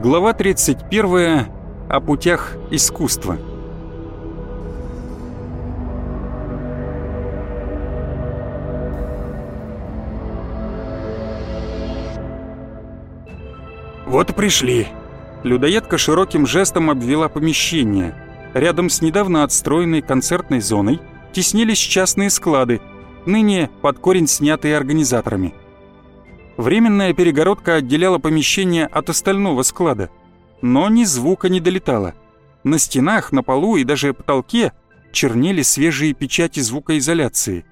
Глава 31. О путях искусства. «Вот пришли!» Людоедка широким жестом обвела помещение. Рядом с недавно отстроенной концертной зоной теснились частные склады, ныне под корень снятые организаторами. Временная перегородка отделяла помещение от остального склада, но ни звука не долетало. На стенах, на полу и даже потолке чернели свежие печати звукоизоляции.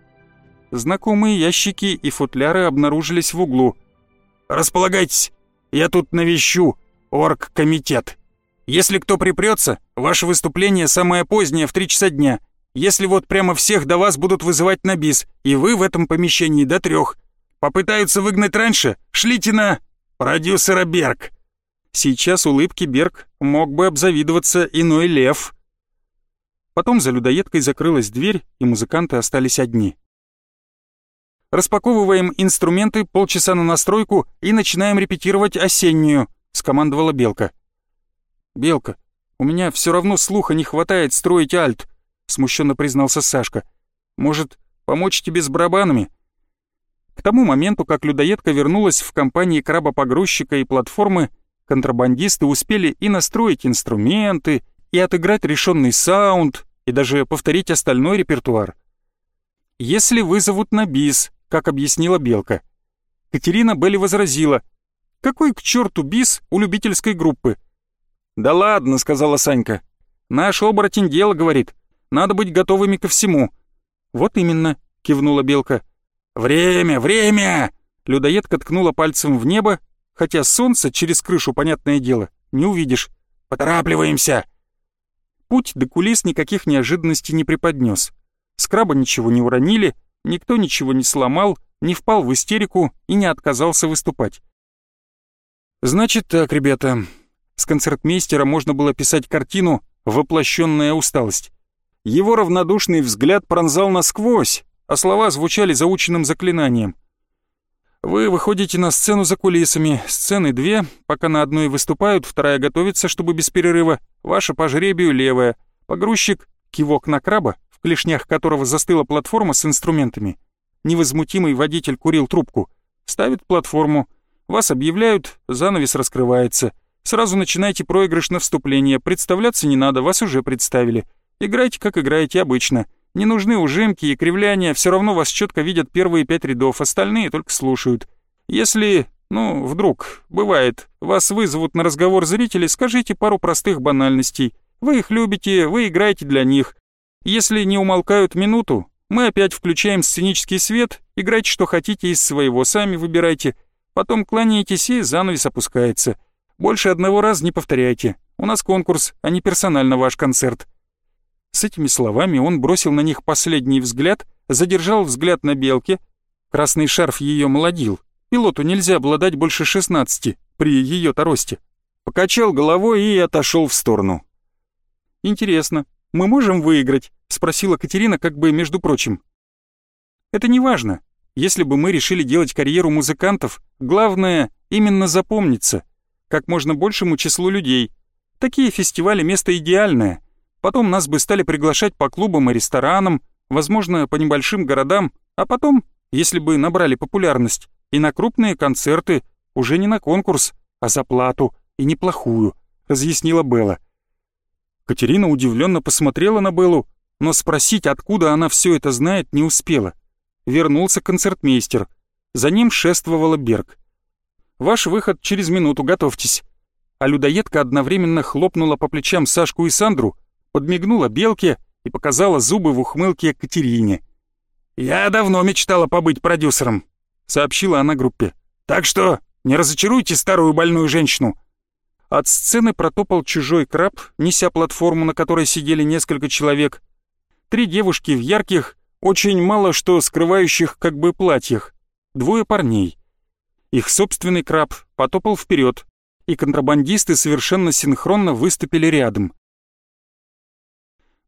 Знакомые ящики и футляры обнаружились в углу. «Располагайтесь, я тут навещу оргкомитет. Если кто припрется, ваше выступление самое позднее в три часа дня. Если вот прямо всех до вас будут вызывать на бис, и вы в этом помещении до трех. Попытаются выгнать раньше, шлите на продюсера Берг». Сейчас улыбки Берг мог бы обзавидоваться иной лев. Потом за людоедкой закрылась дверь, и музыканты остались одни. «Распаковываем инструменты, полчаса на настройку и начинаем репетировать осеннюю», — скомандовала Белка. «Белка, у меня все равно слуха не хватает строить альт», — смущенно признался Сашка. «Может, помочь тебе с барабанами?» К тому моменту, как людоедка вернулась в компании краба-погрузчика и платформы, контрабандисты успели и настроить инструменты, и отыграть решенный саунд, и даже повторить остальной репертуар. «Если вызовут на бис», как объяснила Белка. Катерина Белли возразила, «Какой к черту бис у любительской группы?» «Да ладно», — сказала Санька. «Наш оборотень дело, — говорит. Надо быть готовыми ко всему». «Вот именно», — кивнула Белка. «Время, время!» Людоедка ткнула пальцем в небо, хотя солнце через крышу, понятное дело, не увидишь. «Поторапливаемся!» Путь до кулис никаких неожиданностей не преподнес. Скраба ничего не уронили, никто ничего не сломал, не впал в истерику и не отказался выступать. «Значит так, ребята», с концертмейстера можно было писать картину «Воплощенная усталость». Его равнодушный взгляд пронзал насквозь, а слова звучали заученным заклинанием. Вы выходите на сцену за кулисами, сцены две, пока на одной выступают, вторая готовится, чтобы без перерыва, ваша по жребию левая, погрузчик, кивок на краба, в клешнях которого застыла платформа с инструментами. Невозмутимый водитель курил трубку, ставит платформу, вас объявляют, занавес раскрывается. Сразу начинайте проигрыш на вступление, представляться не надо, вас уже представили. Играйте, как играете обычно. Не нужны ужимки и кривляния, все равно вас четко видят первые пять рядов, остальные только слушают. Если, ну, вдруг, бывает, вас вызовут на разговор зрители, скажите пару простых банальностей. Вы их любите, вы играете для них. Если не умолкают минуту, мы опять включаем сценический свет, играйте что хотите из своего, сами выбирайте. Потом кланяетесь и занавес опускается. Больше одного раза не повторяйте. У нас конкурс, а не персонально ваш концерт. С этими словами он бросил на них последний взгляд, задержал взгляд на белке. Красный шарф ее молодил. Пилоту нельзя обладать больше 16 при ее-то росте. Покачал головой и отошел в сторону. «Интересно, мы можем выиграть?» — спросила Катерина как бы между прочим. «Это не важно. Если бы мы решили делать карьеру музыкантов, главное — именно запомниться, как можно большему числу людей. Такие фестивали — место идеальное. Потом нас бы стали приглашать по клубам и ресторанам, возможно, по небольшим городам, а потом, если бы набрали популярность, и на крупные концерты, уже не на конкурс, а за плату, и неплохую, разъяснила Белла. Катерина удивленно посмотрела на Беллу, но спросить, откуда она все это знает, не успела. Вернулся концертмейстер. За ним шествовала Берг. «Ваш выход через минуту, готовьтесь». А людоедка одновременно хлопнула по плечам Сашку и Сандру, подмигнула белке и показала зубы в ухмылке Катерине. «Я давно мечтала побыть продюсером», — сообщила она группе. «Так что не разочаруйте старую больную женщину». От сцены протопал чужой краб, неся платформу, на которой сидели несколько человек. Три девушки в ярких, очень мало что скрывающих как бы платьях. Двое парней. Их собственный краб потопал вперед, и контрабандисты совершенно синхронно выступили рядом.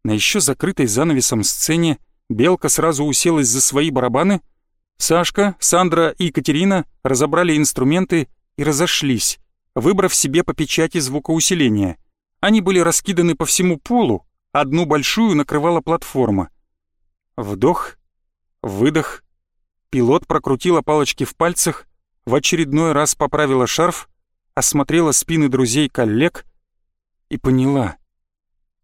На еще закрытой занавесом сцене Белка сразу уселась за свои барабаны. Сашка, Сандра и Екатерина разобрали инструменты и разошлись, выбрав себе по печати звукоусиления. Они были раскиданы по всему полу, одну большую накрывала платформа. Вдох, выдох. Пилот прокрутила палочки в пальцах, в очередной раз поправила шарф, осмотрела спины друзей-коллег и поняла,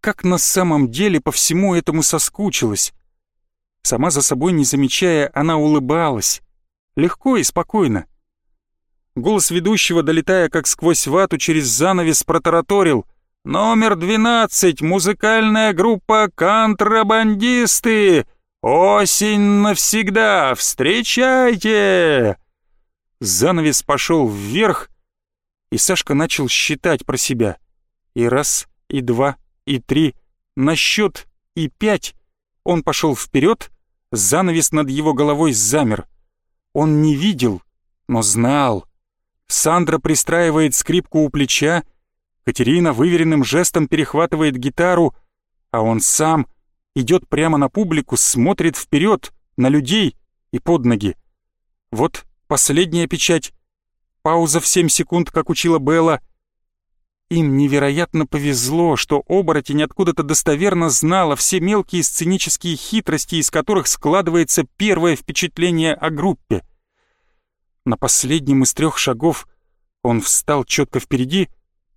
как на самом деле по всему этому соскучилась. Сама за собой не замечая, она улыбалась. Легко и спокойно. Голос ведущего, долетая как сквозь вату через занавес, протараторил. «Номер двенадцать, музыкальная группа «Контрабандисты». Осень навсегда, встречайте!» Занавес пошел вверх, и Сашка начал считать про себя. И раз, и два, и три, на счет и пять. Он пошел вперед, занавес над его головой замер. Он не видел, но знал. Сандра пристраивает скрипку у плеча, Катерина выверенным жестом перехватывает гитару, а он сам идет прямо на публику, смотрит вперед, на людей и под ноги. Вот последняя печать. Пауза в семь секунд, как учила Белла. Им невероятно повезло, что оборотень откуда-то достоверно знала все мелкие сценические хитрости, из которых складывается первое впечатление о группе. На последнем из трех шагов он встал четко впереди,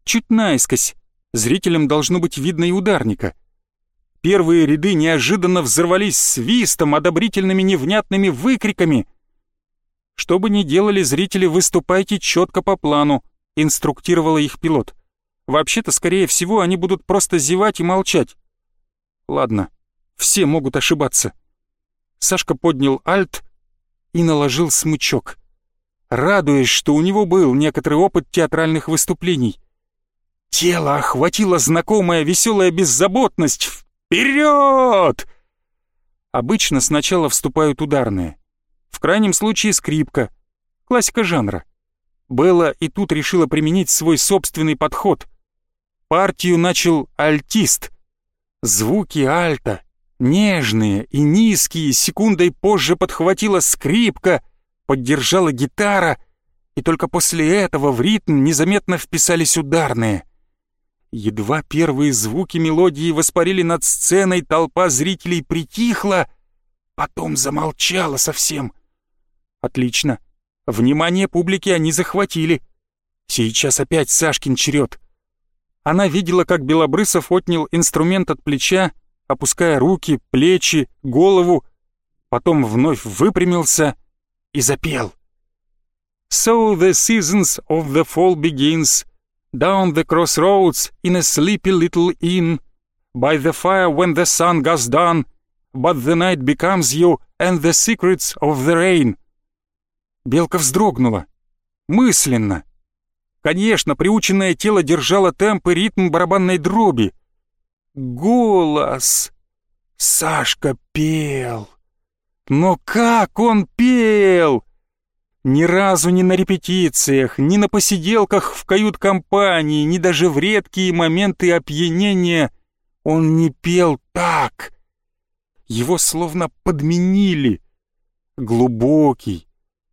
чуть наискось. Зрителям должно быть видно и ударника. Первые ряды неожиданно взорвались свистом, одобрительными невнятными выкриками. «Что бы ни делали зрители, выступайте четко по плану», — инструктировала их пилот. «Вообще-то, скорее всего, они будут просто зевать и молчать». «Ладно, все могут ошибаться». Сашка поднял альт и наложил смычок радуясь, что у него был некоторый опыт театральных выступлений. Тело охватила знакомая веселая беззаботность. Вперед! Обычно сначала вступают ударные. В крайнем случае скрипка. Классика жанра. Белла и тут решила применить свой собственный подход. Партию начал альтист. Звуки альта, нежные и низкие, секундой позже подхватила скрипка — поддержала гитара, и только после этого в ритм незаметно вписались ударные. Едва первые звуки мелодии воспарили над сценой, толпа зрителей притихла, потом замолчала совсем. Отлично. Внимание публики они захватили. Сейчас опять Сашкин черед. Она видела, как Белобрысов отнял инструмент от плеча, опуская руки, плечи, голову, потом вновь выпрямился — и запел. So the seasons of the fall begins, down the crossroads in a sleepy little inn, by the fire when the sun goes down, but the night becomes you and the secrets of the rain. Белка вздрогнула. Мысленно. Конечно, приученное тело держало темп и ритм барабанной дроби. Голос. Сашка пел. Но как он пел! Ни разу ни на репетициях, ни на посиделках в кают-компании, ни даже в редкие моменты опьянения он не пел так. Его словно подменили. Глубокий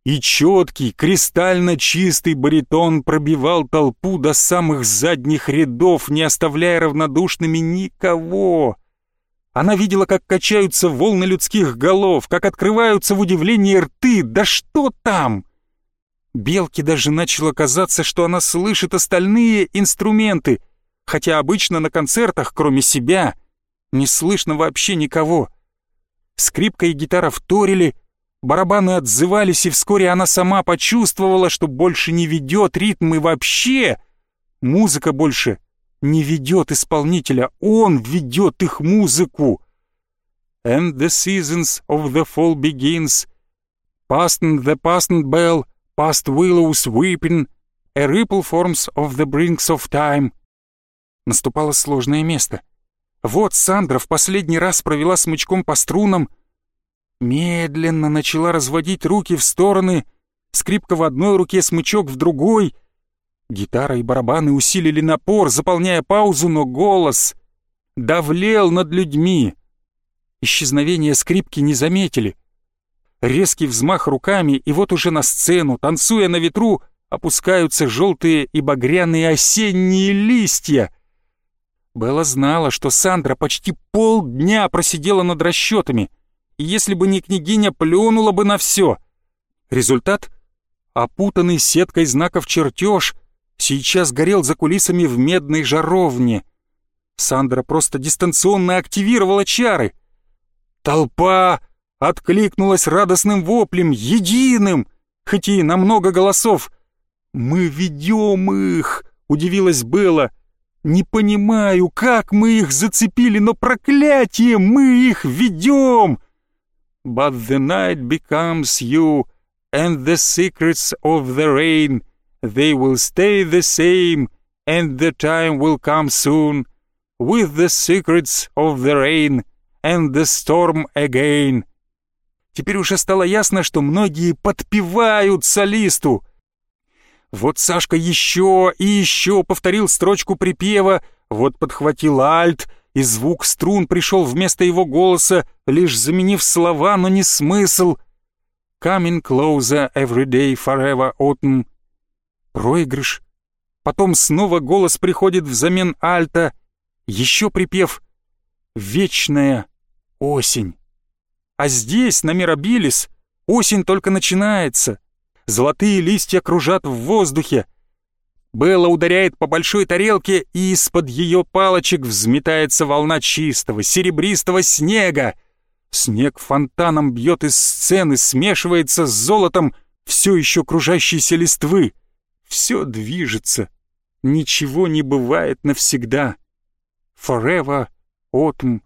и четкий, кристально чистый баритон пробивал толпу до самых задних рядов, не оставляя равнодушными никого. Она видела, как качаются волны людских голов, как открываются в удивлении рты. Да что там? Белке даже начало казаться, что она слышит остальные инструменты, хотя обычно на концертах, кроме себя, не слышно вообще никого. Скрипка и гитара вторили, барабаны отзывались, и вскоре она сама почувствовала, что больше не ведет ритм и вообще музыка больше не ведет исполнителя, он ведет их музыку. And the seasons of the fall begins, past the past bell, past willows weeping, a ripple forms of the brinks of time. Наступало сложное место. Вот Сандра в последний раз провела смычком по струнам, медленно начала разводить руки в стороны, скрипка в одной руке, смычок в другой — Гитара и барабаны усилили напор, заполняя паузу, но голос давлел над людьми. Исчезновение скрипки не заметили. Резкий взмах руками, и вот уже на сцену, танцуя на ветру, опускаются желтые и багряные осенние листья. Белла знала, что Сандра почти полдня просидела над расчетами, если бы не княгиня, плюнула бы на все. Результат — опутанный сеткой знаков чертеж сейчас горел за кулисами в медной жаровне. Сандра просто дистанционно активировала чары. Толпа откликнулась радостным воплем, единым, хоть и на много голосов. «Мы ведем их!» — удивилась Белла. «Не понимаю, как мы их зацепили, но проклятие, мы их ведем!» But the night becomes you, and the secrets of the rain, they will stay the same, and the time will come soon, with the secrets of the rain, and the storm again. Теперь уже стало ясно, что многие подпевают солисту. Вот Сашка еще и еще повторил строчку припева, вот подхватил альт, и звук струн пришел вместо его голоса, лишь заменив слова, но не смысл. Coming closer every day forever autumn. Проигрыш. Потом снова голос приходит взамен альта. Еще припев. Вечная осень. А здесь, на Мирабилис, осень только начинается. Золотые листья кружат в воздухе. Белла ударяет по большой тарелке, и из-под ее палочек взметается волна чистого, серебристого снега. Снег фонтаном бьет из сцены, смешивается с золотом все еще кружащейся листвы. Все движется. Ничего не бывает навсегда. Forever autumn.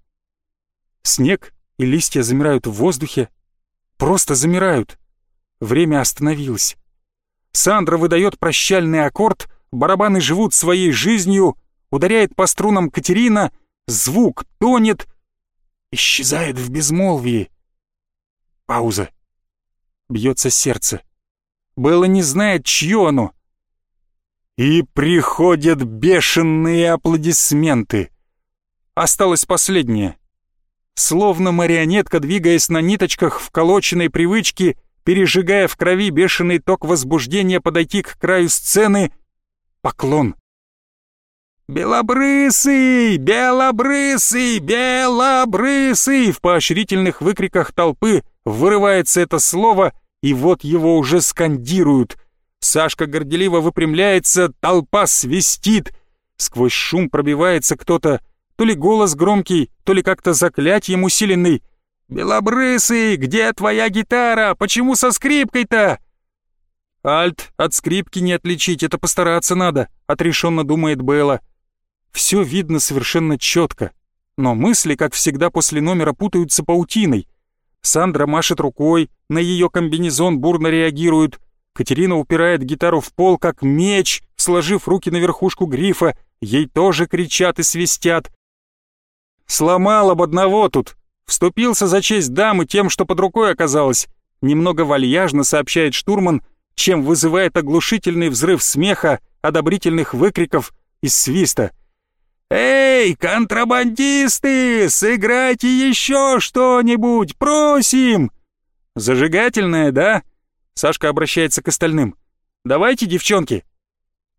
Снег и листья замирают в воздухе. Просто замирают. Время остановилось. Сандра выдает прощальный аккорд, барабаны живут своей жизнью, ударяет по струнам Катерина, звук тонет, исчезает в безмолвии. Пауза. Бьется сердце. Белла не знает, чье оно. И приходят бешеные аплодисменты. Осталось последнее. Словно марионетка, двигаясь на ниточках вколоченной привычки, пережигая в крови бешеный ток возбуждения подойти к краю сцены, поклон. «Белобрысый! Белобрысый! Белобрысый!» В поощрительных выкриках толпы вырывается это слово, и вот его уже скандируют. Сашка горделиво выпрямляется, толпа свистит. Сквозь шум пробивается кто-то, то ли голос громкий, то ли как-то заклятием усиленный. «Белобрысый, где твоя гитара? Почему со скрипкой-то?» «Альт от скрипки не отличить, это постараться надо», — отрешенно думает Белла. Все видно совершенно четко, но мысли, как всегда после номера, путаются паутиной. Сандра машет рукой, на ее комбинезон бурно реагирует. Катерина упирает гитару в пол, как меч, сложив руки на верхушку грифа. Ей тоже кричат и свистят. Сломал об одного тут. Вступился за честь дамы тем, что под рукой оказалось. Немного вальяжно сообщает штурман, чем вызывает оглушительный взрыв смеха, одобрительных выкриков и свиста. «Эй, контрабандисты, сыграйте еще что-нибудь, просим!» «Зажигательное, да?» Сашка обращается к остальным. «Давайте, девчонки,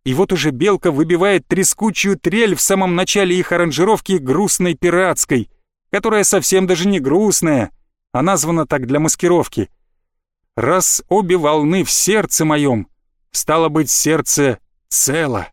и вот уже белка выбивает трескучую трель в самом начале их аранжировки грустной пиратской, которая совсем даже не грустная, а названа так для маскировки. Раз обе волны в сердце моем, стало быть, сердце цело.